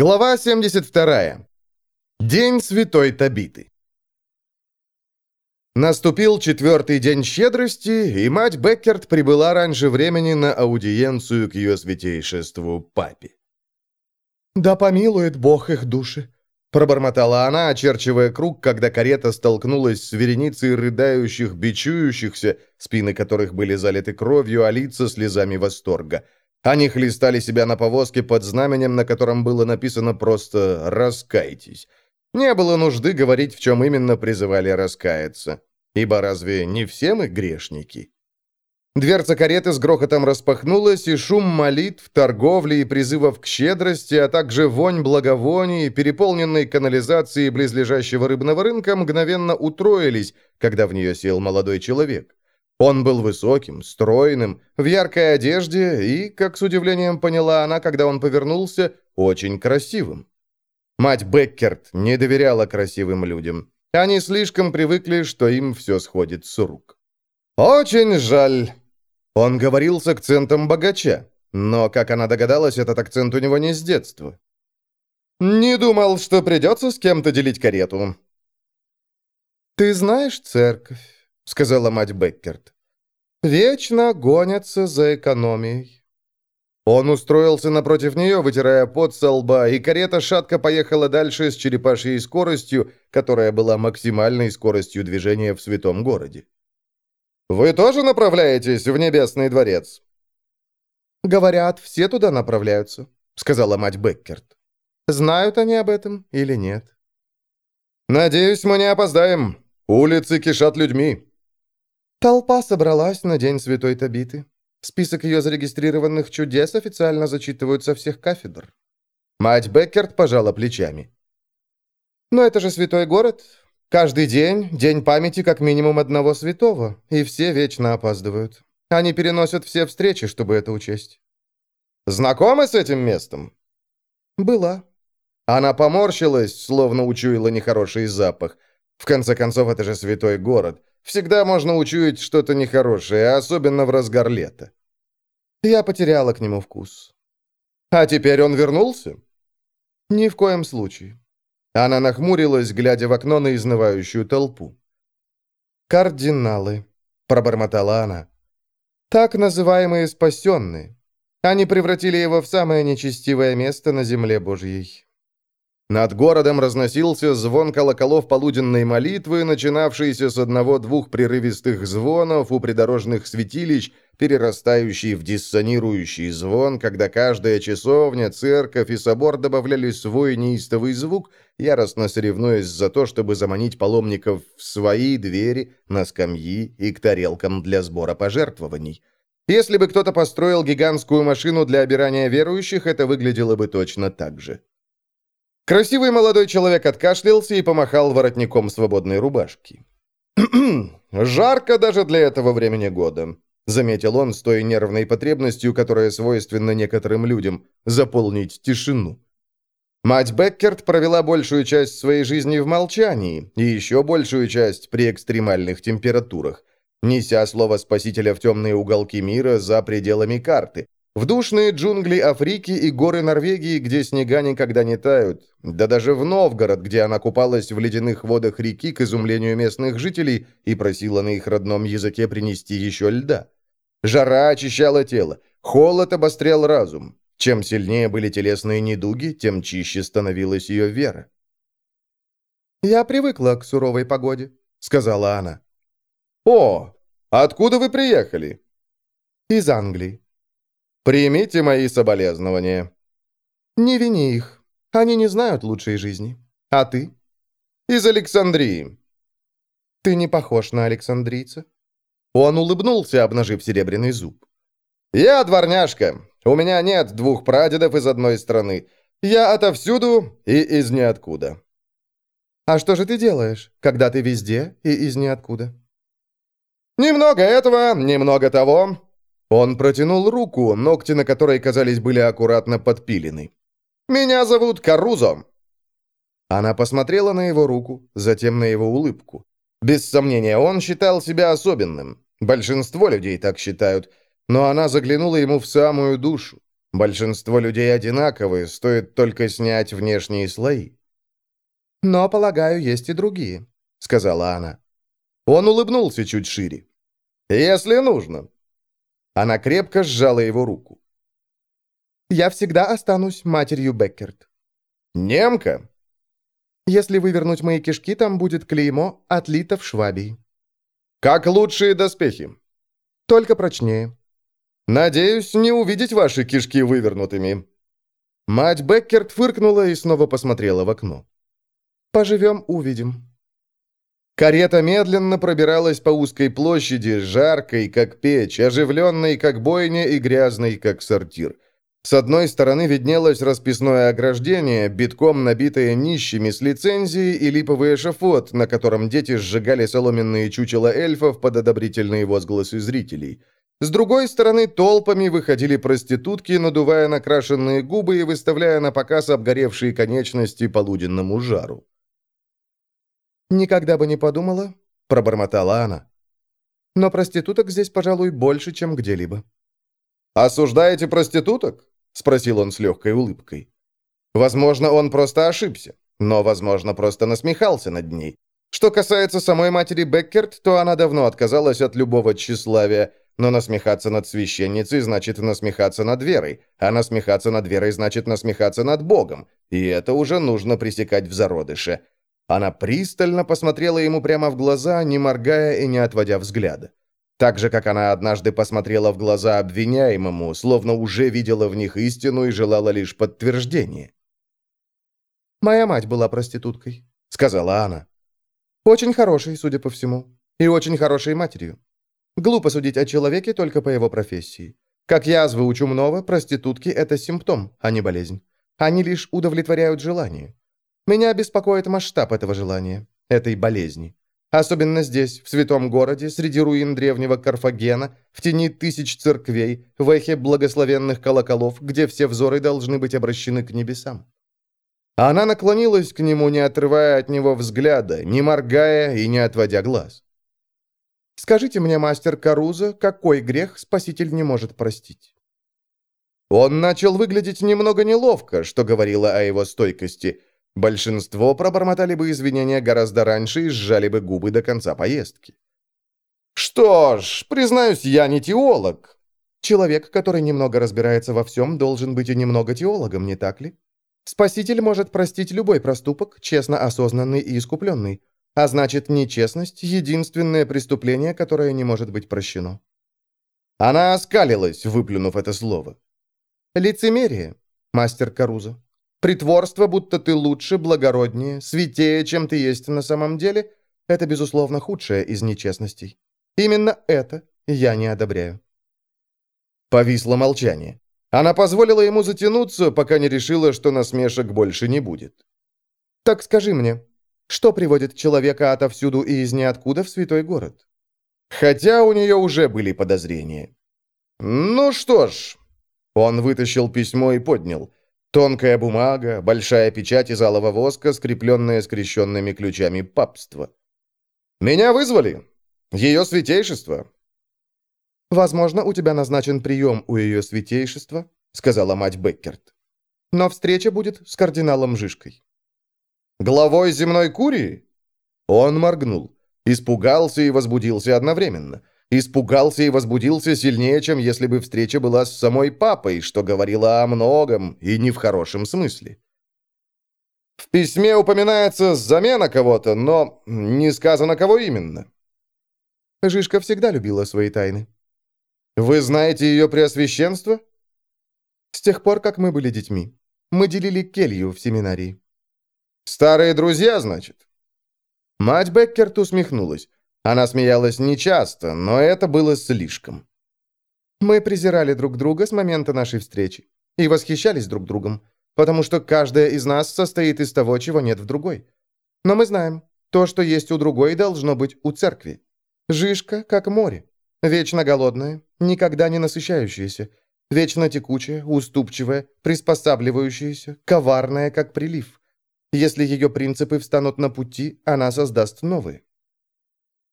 Глава 72. День Святой Табиты. Наступил четвертый день щедрости, и мать Беккерт прибыла раньше времени на аудиенцию к ее святейшеству папе. «Да помилует Бог их души», — пробормотала она, очерчивая круг, когда карета столкнулась с вереницей рыдающих, бичующихся, спины которых были залиты кровью, а лица слезами восторга — они хлестали себя на повозке под знаменем, на котором было написано просто «раскайтесь». Не было нужды говорить, в чем именно призывали раскаяться. Ибо разве не все мы грешники? Дверца кареты с грохотом распахнулась, и шум молитв, торговли и призывов к щедрости, а также вонь благовоний, переполненной канализацией близлежащего рыбного рынка, мгновенно утроились, когда в нее сел молодой человек. Он был высоким, стройным, в яркой одежде и, как с удивлением поняла она, когда он повернулся, очень красивым. Мать Беккерт не доверяла красивым людям. Они слишком привыкли, что им все сходит с рук. «Очень жаль». Он говорил с акцентом богача, но, как она догадалась, этот акцент у него не с детства. «Не думал, что придется с кем-то делить карету». «Ты знаешь церковь?» — сказала мать Беккерт. «Вечно гонятся за экономией». Он устроился напротив нее, вытирая пот со лба, и карета шатко поехала дальше с черепашьей скоростью, которая была максимальной скоростью движения в святом городе. «Вы тоже направляетесь в Небесный дворец?» «Говорят, все туда направляются», — сказала мать Беккерт. «Знают они об этом или нет?» «Надеюсь, мы не опоздаем. Улицы кишат людьми». Толпа собралась на День Святой Табиты. Список ее зарегистрированных чудес официально зачитывают со всех кафедр. Мать Беккерт пожала плечами. «Но это же святой город. Каждый день – день памяти как минимум одного святого, и все вечно опаздывают. Они переносят все встречи, чтобы это учесть». «Знакомы с этим местом?» «Была». Она поморщилась, словно учуяла нехороший запах. В конце концов, это же святой город. Всегда можно учуять что-то нехорошее, особенно в разгар лета. Я потеряла к нему вкус. А теперь он вернулся? Ни в коем случае. Она нахмурилась, глядя в окно на изнывающую толпу. «Кардиналы», — пробормотала она. «Так называемые спасенные. Они превратили его в самое нечестивое место на земле Божьей. Над городом разносился звон колоколов полуденной молитвы, начинавшийся с одного-двух прерывистых звонов у придорожных святилищ, перерастающий в диссонирующий звон, когда каждая часовня, церковь и собор добавляли свой неистовый звук, яростно соревнуясь за то, чтобы заманить паломников в свои двери, на скамьи и к тарелкам для сбора пожертвований. Если бы кто-то построил гигантскую машину для обирания верующих, это выглядело бы точно так же. Красивый молодой человек откашлялся и помахал воротником свободной рубашки. «Жарко даже для этого времени года», — заметил он с той нервной потребностью, которая свойственна некоторым людям — заполнить тишину. Мать Беккерт провела большую часть своей жизни в молчании и еще большую часть при экстремальных температурах, неся слово Спасителя в темные уголки мира за пределами карты, в душные джунгли Африки и горы Норвегии, где снега никогда не тают, да даже в Новгород, где она купалась в ледяных водах реки к изумлению местных жителей и просила на их родном языке принести еще льда. Жара очищала тело, холод обострял разум. Чем сильнее были телесные недуги, тем чище становилась ее вера. «Я привыкла к суровой погоде», — сказала она. «О, откуда вы приехали?» «Из Англии». Примите мои соболезнования». «Не вини их. Они не знают лучшей жизни. А ты?» «Из Александрии». «Ты не похож на александрийца». Он улыбнулся, обнажив серебряный зуб. «Я дворняжка. У меня нет двух прадедов из одной страны. Я отовсюду и из ниоткуда». «А что же ты делаешь, когда ты везде и из ниоткуда?» «Немного этого, немного того. Он протянул руку, ногти на которой, казались, были аккуратно подпилены. «Меня зовут Карузо!» Она посмотрела на его руку, затем на его улыбку. Без сомнения, он считал себя особенным. Большинство людей так считают. Но она заглянула ему в самую душу. Большинство людей одинаковые, стоит только снять внешние слои. «Но, полагаю, есть и другие», — сказала она. Он улыбнулся чуть шире. «Если нужно». Она крепко сжала его руку. «Я всегда останусь матерью Беккерт». «Немка?» «Если вывернуть мои кишки, там будет клеймо «Отлито в Швабии». «Как лучшие доспехи?» «Только прочнее». «Надеюсь, не увидеть ваши кишки вывернутыми». Мать Беккерт фыркнула и снова посмотрела в окно. «Поживем, увидим». Карета медленно пробиралась по узкой площади, жаркой, как печь, оживленной, как бойня, и грязной, как сортир. С одной стороны виднелось расписное ограждение, битком набитое нищими с лицензией и липовый эшафот, на котором дети сжигали соломенные чучела эльфов под одобрительные возгласы зрителей. С другой стороны толпами выходили проститутки, надувая накрашенные губы и выставляя на показ обгоревшие конечности полуденному жару. «Никогда бы не подумала», — пробормотала она. «Но проституток здесь, пожалуй, больше, чем где-либо». «Осуждаете проституток?» — спросил он с легкой улыбкой. Возможно, он просто ошибся, но, возможно, просто насмехался над ней. Что касается самой матери Беккерт, то она давно отказалась от любого тщеславия, но насмехаться над священницей значит насмехаться над верой, а насмехаться над верой значит насмехаться над Богом, и это уже нужно пресекать в зародыше. Она пристально посмотрела ему прямо в глаза, не моргая и не отводя взгляда. Так же, как она однажды посмотрела в глаза обвиняемому, словно уже видела в них истину и желала лишь подтверждения. «Моя мать была проституткой», — сказала она. «Очень хорошей, судя по всему, и очень хорошей матерью. Глупо судить о человеке только по его профессии. Как язвы у чумного, проститутки — это симптом, а не болезнь. Они лишь удовлетворяют желание. Меня беспокоит масштаб этого желания, этой болезни. Особенно здесь, в святом городе, среди руин древнего Карфагена, в тени тысяч церквей, в эхе благословенных колоколов, где все взоры должны быть обращены к небесам. Она наклонилась к нему, не отрывая от него взгляда, не моргая и не отводя глаз. «Скажите мне, мастер Каруза, какой грех Спаситель не может простить?» Он начал выглядеть немного неловко, что говорило о его стойкости – Большинство пробормотали бы извинения гораздо раньше и сжали бы губы до конца поездки. «Что ж, признаюсь, я не теолог». Человек, который немного разбирается во всем, должен быть и немного теологом, не так ли? Спаситель может простить любой проступок, честно осознанный и искупленный. А значит, нечестность — единственное преступление, которое не может быть прощено. Она оскалилась, выплюнув это слово. «Лицемерие, мастер Карузо. Притворство, будто ты лучше, благороднее, святее, чем ты есть на самом деле, это, безусловно, худшее из нечестностей. Именно это я не одобряю. Повисло молчание. Она позволила ему затянуться, пока не решила, что насмешек больше не будет. «Так скажи мне, что приводит человека отовсюду и из ниоткуда в святой город?» Хотя у нее уже были подозрения. «Ну что ж...» Он вытащил письмо и поднял. Тонкая бумага, большая печать из алого воска, скрепленная скрещенными ключами папства. «Меня вызвали! Ее святейшество!» «Возможно, у тебя назначен прием у ее святейшества», — сказала мать Беккерт. «Но встреча будет с кардиналом Жишкой». «Главой земной курии?» Он моргнул. Испугался и возбудился одновременно. Испугался и возбудился сильнее, чем если бы встреча была с самой папой, что говорило о многом, и не в хорошем смысле. В письме упоминается замена кого-то, но не сказано, кого именно. Жишка всегда любила свои тайны. Вы знаете ее преосвященство? С тех пор, как мы были детьми. Мы делили келью в семинарии. Старые друзья, значит? Мать Беккерт усмехнулась. Она смеялась нечасто, но это было слишком. Мы презирали друг друга с момента нашей встречи и восхищались друг другом, потому что каждая из нас состоит из того, чего нет в другой. Но мы знаем, то, что есть у другой, должно быть у церкви. Жишка, как море, вечно голодная, никогда не насыщающаяся, вечно текучая, уступчивая, приспосабливающаяся, коварная, как прилив. Если ее принципы встанут на пути, она создаст новые.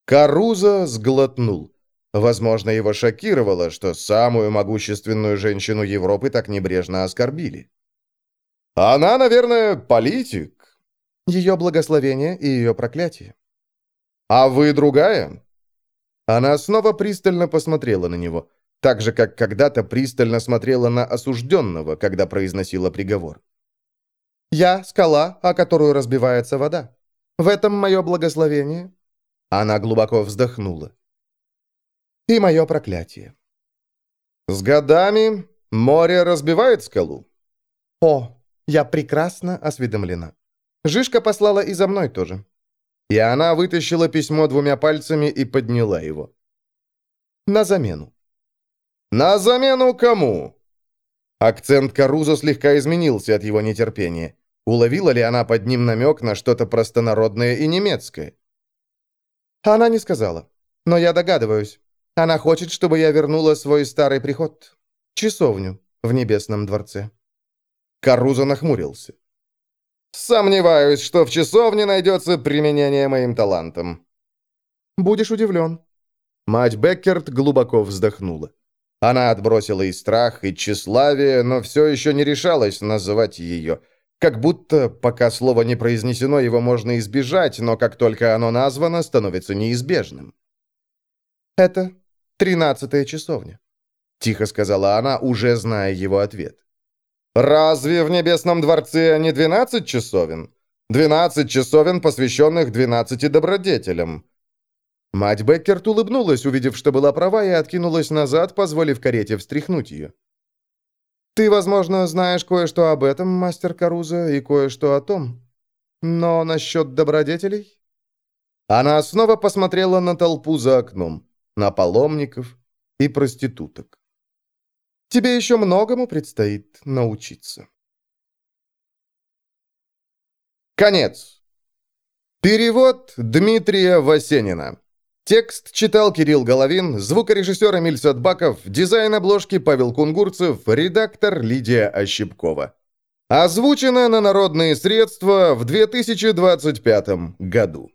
Каруза сглотнул. Возможно, его шокировало, что самую могущественную женщину Европы так небрежно оскорбили. «Она, наверное, политик». «Ее благословение и ее проклятие». «А вы другая?» Она снова пристально посмотрела на него, так же, как когда-то пристально смотрела на осужденного, когда произносила приговор. «Я — скала, о которую разбивается вода. В этом мое благословение». Она глубоко вздохнула. «И мое проклятие». «С годами море разбивает скалу?» «О, я прекрасно осведомлена. Жишка послала и за мной тоже». И она вытащила письмо двумя пальцами и подняла его. «На замену». «На замену кому?» Акцент Карузо слегка изменился от его нетерпения. Уловила ли она под ним намек на что-то простонародное и немецкое? Она не сказала. Но я догадываюсь. Она хочет, чтобы я вернула свой старый приход. Часовню в Небесном дворце. Карузо нахмурился. «Сомневаюсь, что в часовне найдется применение моим талантам». «Будешь удивлен». Мать Беккерт глубоко вздохнула. Она отбросила и страх, и тщеславие, но все еще не решалась называть ее – как будто, пока слово не произнесено, его можно избежать, но как только оно названо, становится неизбежным. «Это тринадцатая часовня», — тихо сказала она, уже зная его ответ. «Разве в Небесном дворце не двенадцать часовен? Двенадцать часовен, посвященных двенадцати добродетелям». Мать Беккерт улыбнулась, увидев, что была права, и откинулась назад, позволив карете встряхнуть ее. Ты, возможно, знаешь кое-что об этом, мастер Каруза, и кое-что о том. Но насчет добродетелей?» Она снова посмотрела на толпу за окном, на паломников и проституток. «Тебе еще многому предстоит научиться». Конец. Перевод Дмитрия Васенина. Текст читал Кирилл Головин, звукорежиссер Эмиль Садбаков, дизайн обложки Павел Кунгурцев, редактор Лидия Ощепкова. Озвучено на народные средства в 2025 году.